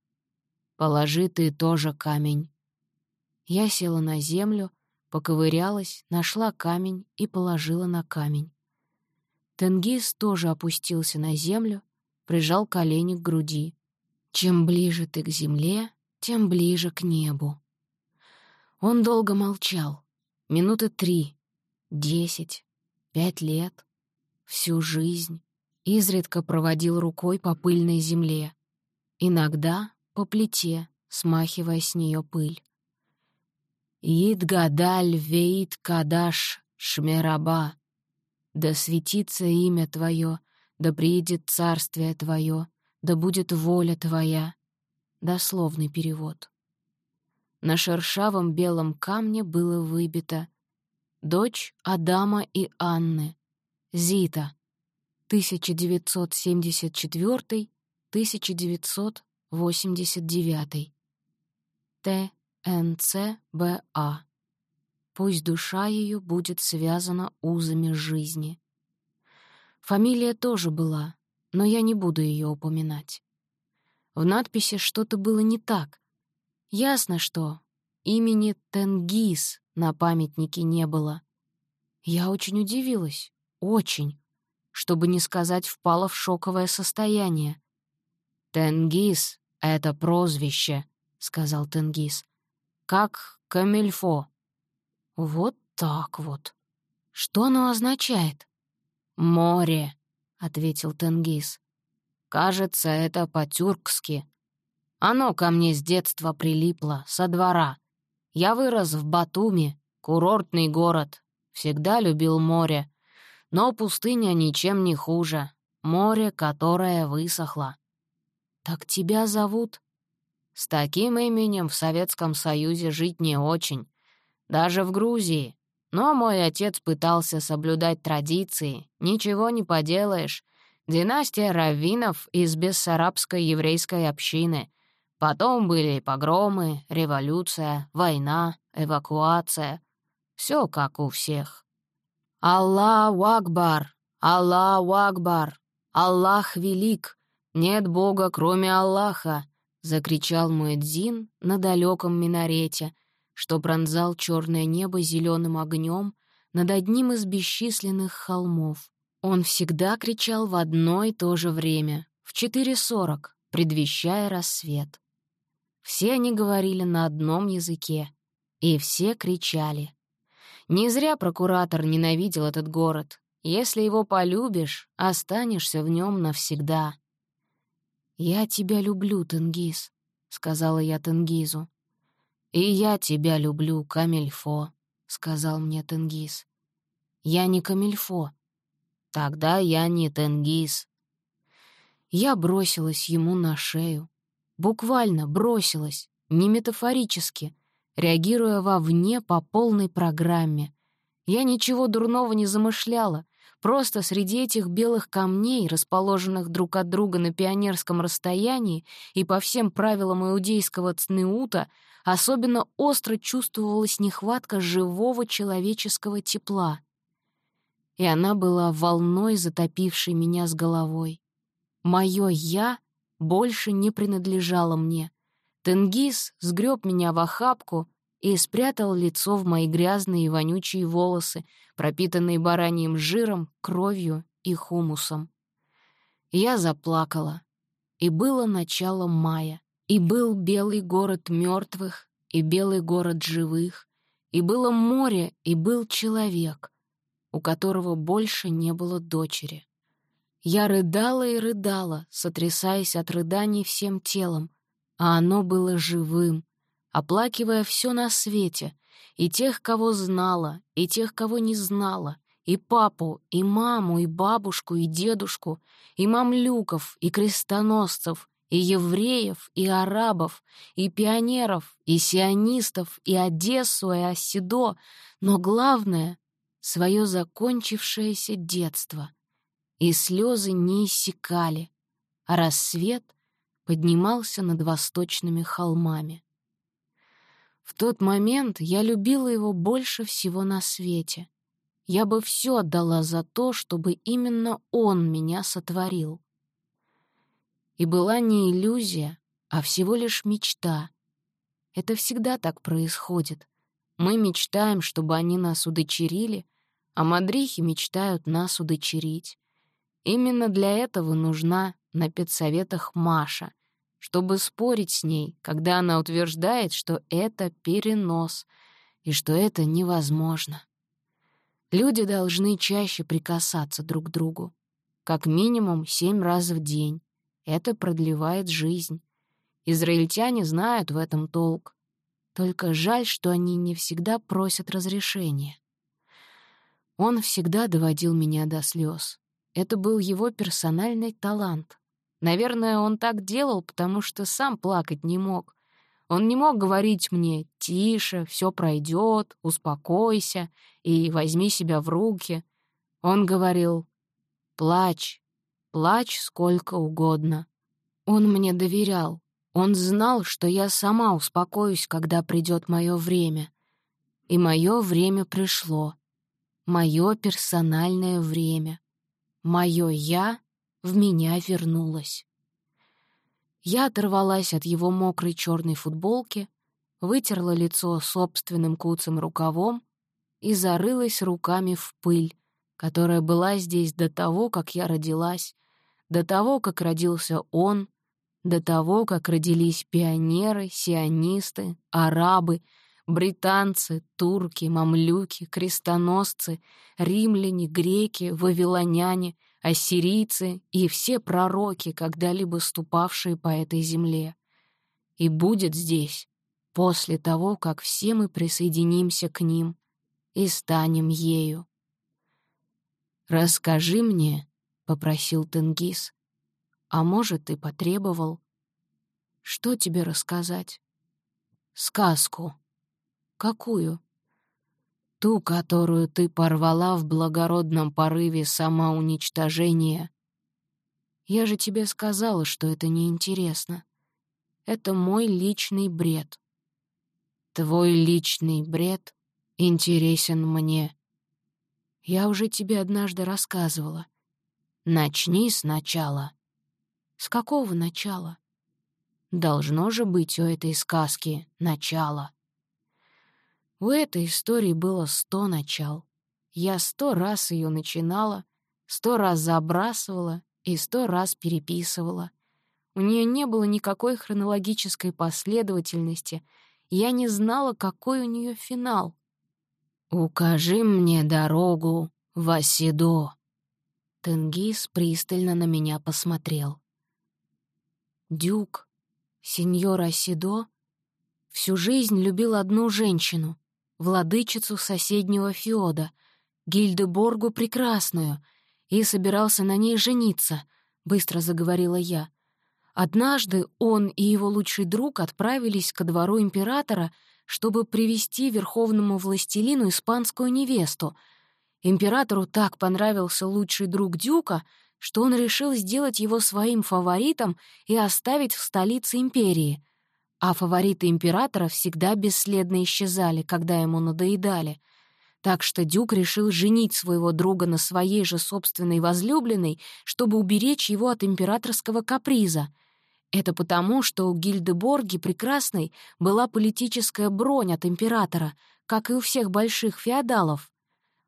«Положи ты тоже камень». Я села на землю, поковырялась, нашла камень и положила на камень. Тенгиз тоже опустился на землю, прижал колени к груди. Чем ближе ты к земле, тем ближе к небу. Он долго молчал. Минуты три, Десять, пять лет, всю жизнь. изредка проводил рукой по пыльной земле, иногда по плите, смахивая с нее пыль. «Идгадаль веит кадаш шмераба, да светится имя Твое, да приедет царствие Твое, да будет воля Твоя». Дословный перевод. На шершавом белом камне было выбито «Дочь Адама и Анны, Зита, 1974-1989. ТНЦБА. Пусть душа ее будет связана узами жизни. Фамилия тоже была, но я не буду ее упоминать. В надписи что-то было не так. Ясно, что имени Тенгиз на памятнике не было. Я очень удивилась. Очень. Чтобы не сказать, впала в шоковое состояние. «Тенгиз — это прозвище», — сказал Тенгиз. «Как камильфо». «Вот так вот. Что оно означает?» «Море», — ответил Тенгиз. «Кажется, это по-тюркски. Оно ко мне с детства прилипло, со двора. Я вырос в Батуми, курортный город. Всегда любил море. Но пустыня ничем не хуже. Море, которое высохло. «Так тебя зовут?» «С таким именем в Советском Союзе жить не очень. Даже в Грузии. Но мой отец пытался соблюдать традиции. Ничего не поделаешь. Династия раввинов из бессарабской еврейской общины. Потом были погромы, революция, война, эвакуация. Все как у всех. «Аллаху Акбар! Аллаху Акбар! Аллах велик! Нет Бога, кроме Аллаха!» — закричал Муэдзин на далеком минарете, что пронзал черное небо зеленым огнем над одним из бесчисленных холмов. Он всегда кричал в одно и то же время, в 4.40, предвещая рассвет. Все они говорили на одном языке, и все кричали. Не зря прокуратор ненавидел этот город. Если его полюбишь, останешься в нем навсегда. «Я тебя люблю, Тенгиз», — сказала я Тенгизу. «И я тебя люблю, Камильфо», — сказал мне Тенгиз. «Я не Камильфо». «Тогда я не Тенгиз». Я бросилась ему на шею. Буквально бросилась, не метафорически — реагируя вовне по полной программе. Я ничего дурного не замышляла, просто среди этих белых камней, расположенных друг от друга на пионерском расстоянии и по всем правилам иудейского цнеута, особенно остро чувствовалась нехватка живого человеческого тепла. И она была волной, затопившей меня с головой. Моё «я» больше не принадлежало мне — Тенгиз сгреб меня в охапку и спрятал лицо в мои грязные и вонючие волосы, пропитанные бараньим жиром, кровью и хумусом. Я заплакала. И было начало мая. И был белый город мертвых, и белый город живых, и было море, и был человек, у которого больше не было дочери. Я рыдала и рыдала, сотрясаясь от рыданий всем телом, а оно было живым, оплакивая все на свете, и тех, кого знала, и тех, кого не знала, и папу, и маму, и бабушку, и дедушку, и мамлюков, и крестоносцев, и евреев, и арабов, и пионеров, и сионистов, и Одессу, и Оседо, но главное — свое закончившееся детство. И слезы не иссякали, а рассвет — поднимался над восточными холмами. В тот момент я любила его больше всего на свете. Я бы все отдала за то, чтобы именно он меня сотворил. И была не иллюзия, а всего лишь мечта. Это всегда так происходит. Мы мечтаем, чтобы они нас удочерили, а мадрихи мечтают нас удочерить. Именно для этого нужна на педсоветах Маша, чтобы спорить с ней, когда она утверждает, что это перенос и что это невозможно. Люди должны чаще прикасаться друг к другу. как минимум семь раз в день. Это продлевает жизнь. Израильтяне знают в этом толк. Только жаль, что они не всегда просят разрешения. Он всегда доводил меня до слез. Это был его персональный талант. Наверное, он так делал, потому что сам плакать не мог. Он не мог говорить мне «тише, все пройдет, успокойся и возьми себя в руки». Он говорил «плачь, плачь сколько угодно». Он мне доверял. Он знал, что я сама успокоюсь, когда придет мое время. И мое время пришло. Мое персональное время. Мое «я» в меня вернулось. Я оторвалась от его мокрой черной футболки, вытерла лицо собственным куцым рукавом и зарылась руками в пыль, которая была здесь до того, как я родилась, до того, как родился он, до того, как родились пионеры, сионисты, арабы, британцы, турки, мамлюки, крестоносцы, римляне, греки, вавилоняне — ассирийцы и все пророки, когда-либо ступавшие по этой земле. И будет здесь, после того, как все мы присоединимся к ним и станем ею. «Расскажи мне», — попросил Тенгиз, — «а может, и потребовал. Что тебе рассказать?» «Сказку». «Какую?» Ту, которую ты порвала в благородном порыве самоуничтожения. Я же тебе сказала, что это неинтересно. Это мой личный бред. Твой личный бред интересен мне. Я уже тебе однажды рассказывала. Начни сначала. С какого начала? Должно же быть у этой сказки начало. У этой истории было сто начал. Я сто раз ее начинала, сто раз забрасывала и сто раз переписывала. У нее не было никакой хронологической последовательности, я не знала, какой у нее финал. «Укажи мне дорогу, Васидо!» Тенгиз пристально на меня посмотрел. Дюк, сеньор Асидо, всю жизнь любил одну женщину, владычицу соседнего феода, Гильдеборгу Прекрасную, и собирался на ней жениться, — быстро заговорила я. Однажды он и его лучший друг отправились ко двору императора, чтобы привести верховному властелину испанскую невесту. Императору так понравился лучший друг Дюка, что он решил сделать его своим фаворитом и оставить в столице империи — а фавориты императора всегда бесследно исчезали, когда ему надоедали. Так что Дюк решил женить своего друга на своей же собственной возлюбленной, чтобы уберечь его от императорского каприза. Это потому, что у Гильдеборги Прекрасной была политическая бронь от императора, как и у всех больших феодалов.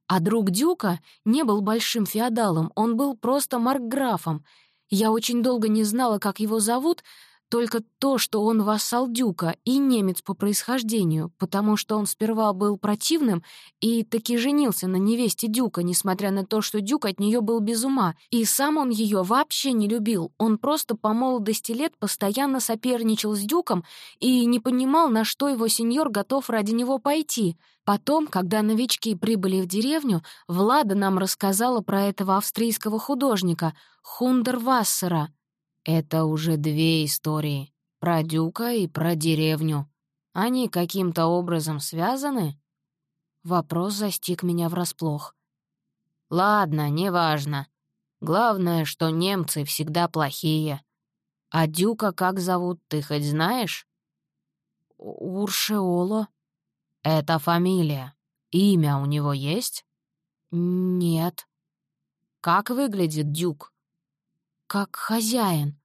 А друг Дюка не был большим феодалом, он был просто маркграфом. Я очень долго не знала, как его зовут, только то, что он вассал Дюка и немец по происхождению, потому что он сперва был противным и таки женился на невесте Дюка, несмотря на то, что Дюк от нее был без ума, и сам он ее вообще не любил. Он просто по молодости лет постоянно соперничал с Дюком и не понимал, на что его сеньор готов ради него пойти. Потом, когда новички прибыли в деревню, Влада нам рассказала про этого австрийского художника, Хундервассера — это уже две истории. Про Дюка и про деревню. Они каким-то образом связаны? Вопрос застиг меня врасплох. Ладно, неважно. Главное, что немцы всегда плохие. А Дюка как зовут, ты хоть знаешь? Уршеоло. Это фамилия. Имя у него есть? Нет. Как выглядит Дюк? Как хозяин,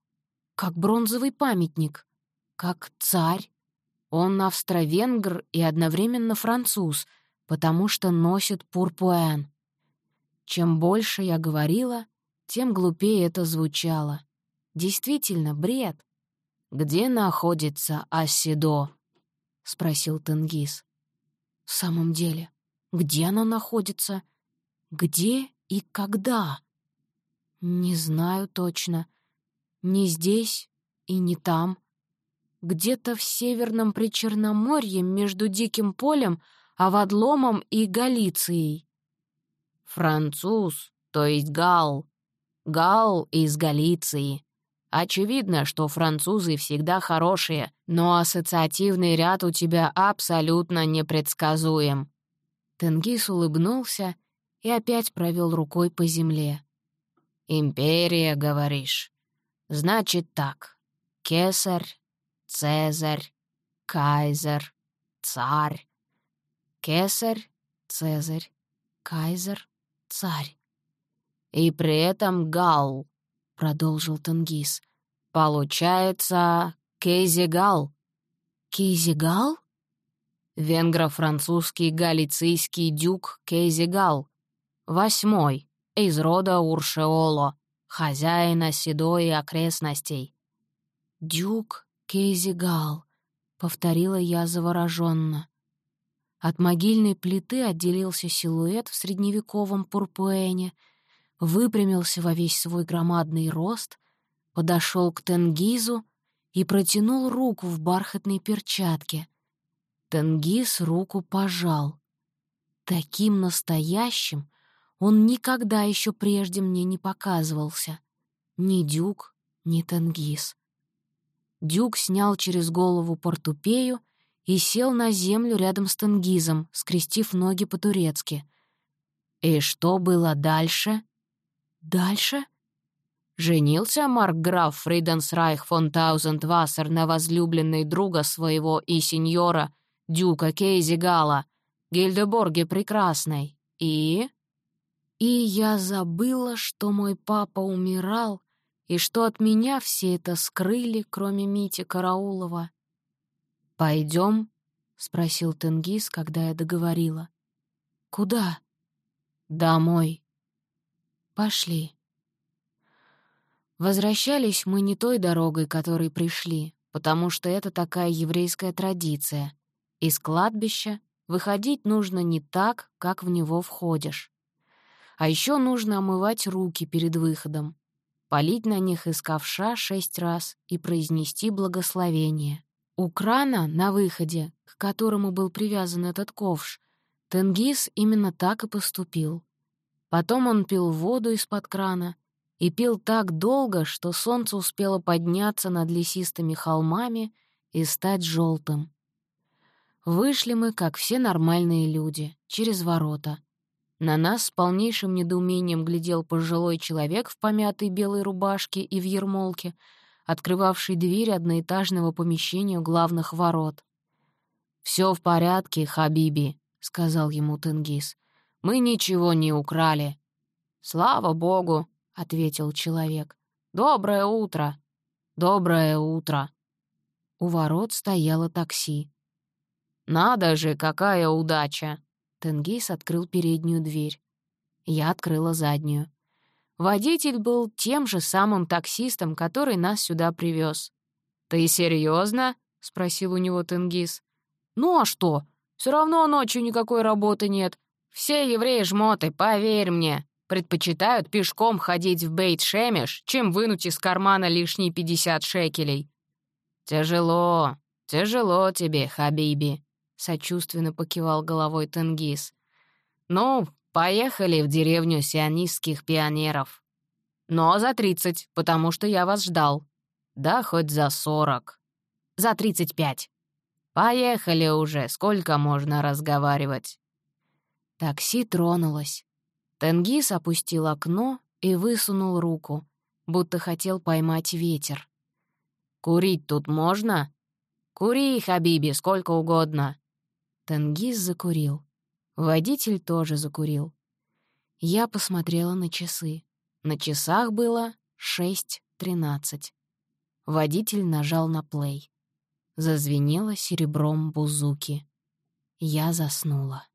как бронзовый памятник, как царь. Он австро-венгр и одновременно француз, потому что носит пурпуэн. Чем больше я говорила, тем глупее это звучало. Действительно, бред. «Где находится Асидо?» — спросил Тенгиз. «В самом деле, где она находится? Где и когда?» «Не знаю точно. Не здесь и не там. Где-то в северном Причерноморье между Диким полем, Авадломом и Галицией». «Француз, то есть Гал. Гал из Галиции. Очевидно, что французы всегда хорошие, но ассоциативный ряд у тебя абсолютно непредсказуем». Тенгиз улыбнулся и опять провел рукой по земле. «Империя, говоришь? Значит так. Кесарь, Цезарь, Кайзер, Царь. Кесарь, Цезарь, Кайзер, Царь. И при этом Гал, — продолжил Тенгиз. Получается, Кейзигал. Кейзигал? Венгро-французский галицийский дюк Кейзигал. Восьмой из рода Уршеоло, хозяина Седой окрестностей. «Дюк Кейзигал», — повторила я завороженно. От могильной плиты отделился силуэт в средневековом пурпуэне, выпрямился во весь свой громадный рост, подошел к Тенгизу и протянул руку в бархатной перчатке. Тенгиз руку пожал. Таким настоящим, он никогда еще прежде мне не показывался. Ни Дюк, ни Тенгиз. Дюк снял через голову портупею и сел на землю рядом с Тенгизом, скрестив ноги по-турецки. «И что было дальше?» «Дальше?» Женился маркграф Фриденсрайх фон Таузендвассер на возлюбленной друга своего и сеньора, дюка Кейзигала, Гильдеборге Прекрасной. И... И я забыла, что мой папа умирал, и что от меня все это скрыли, кроме Мити Караулова. «Пойдем?» — спросил Тенгиз, когда я договорила. «Куда?» «Домой». «Пошли». Возвращались мы не той дорогой, которой пришли, потому что это такая еврейская традиция. Из кладбища выходить нужно не так, как в него входишь. А еще нужно омывать руки перед выходом, полить на них из ковша шесть раз и произнести благословение. У крана на выходе, к которому был привязан этот ковш, Тенгиз именно так и поступил. Потом он пил воду из-под крана и пил так долго, что солнце успело подняться над лесистыми холмами и стать желтым. Вышли мы, как все нормальные люди, через ворота — на нас с полнейшим недоумением глядел пожилой человек в помятой белой рубашке и в ермолке, открывавший дверь одноэтажного помещения главных ворот. «Всё в порядке, Хабиби», — сказал ему Тенгиз. «Мы ничего не украли». «Слава богу», — ответил человек. «Доброе утро». «Доброе утро». У ворот стояло такси. «Надо же, какая удача!» Тенгиз открыл переднюю дверь. Я открыла заднюю. Водитель был тем же самым таксистом, который нас сюда привез. «Ты серьезно? спросил у него Тенгиз. «Ну а что? Все равно ночью никакой работы нет. Все евреи-жмоты, поверь мне, предпочитают пешком ходить в Бейт-Шемеш, чем вынуть из кармана лишние пятьдесят шекелей». «Тяжело, тяжело тебе, Хабиби», сочувственно покивал головой Тенгиз. «Ну, поехали в деревню сионистских пионеров. Но за тридцать, потому что я вас ждал. Да хоть за сорок. За тридцать пять. Поехали уже, сколько можно разговаривать?» Такси тронулось. Тенгиз опустил окно и высунул руку, будто хотел поймать ветер. «Курить тут можно?» «Кури, Хабиби, сколько угодно. Тенгиз закурил. Водитель тоже закурил. Я посмотрела на часы. На часах было 6.13. Водитель нажал на плей. Зазвенело серебром бузуки. Я заснула.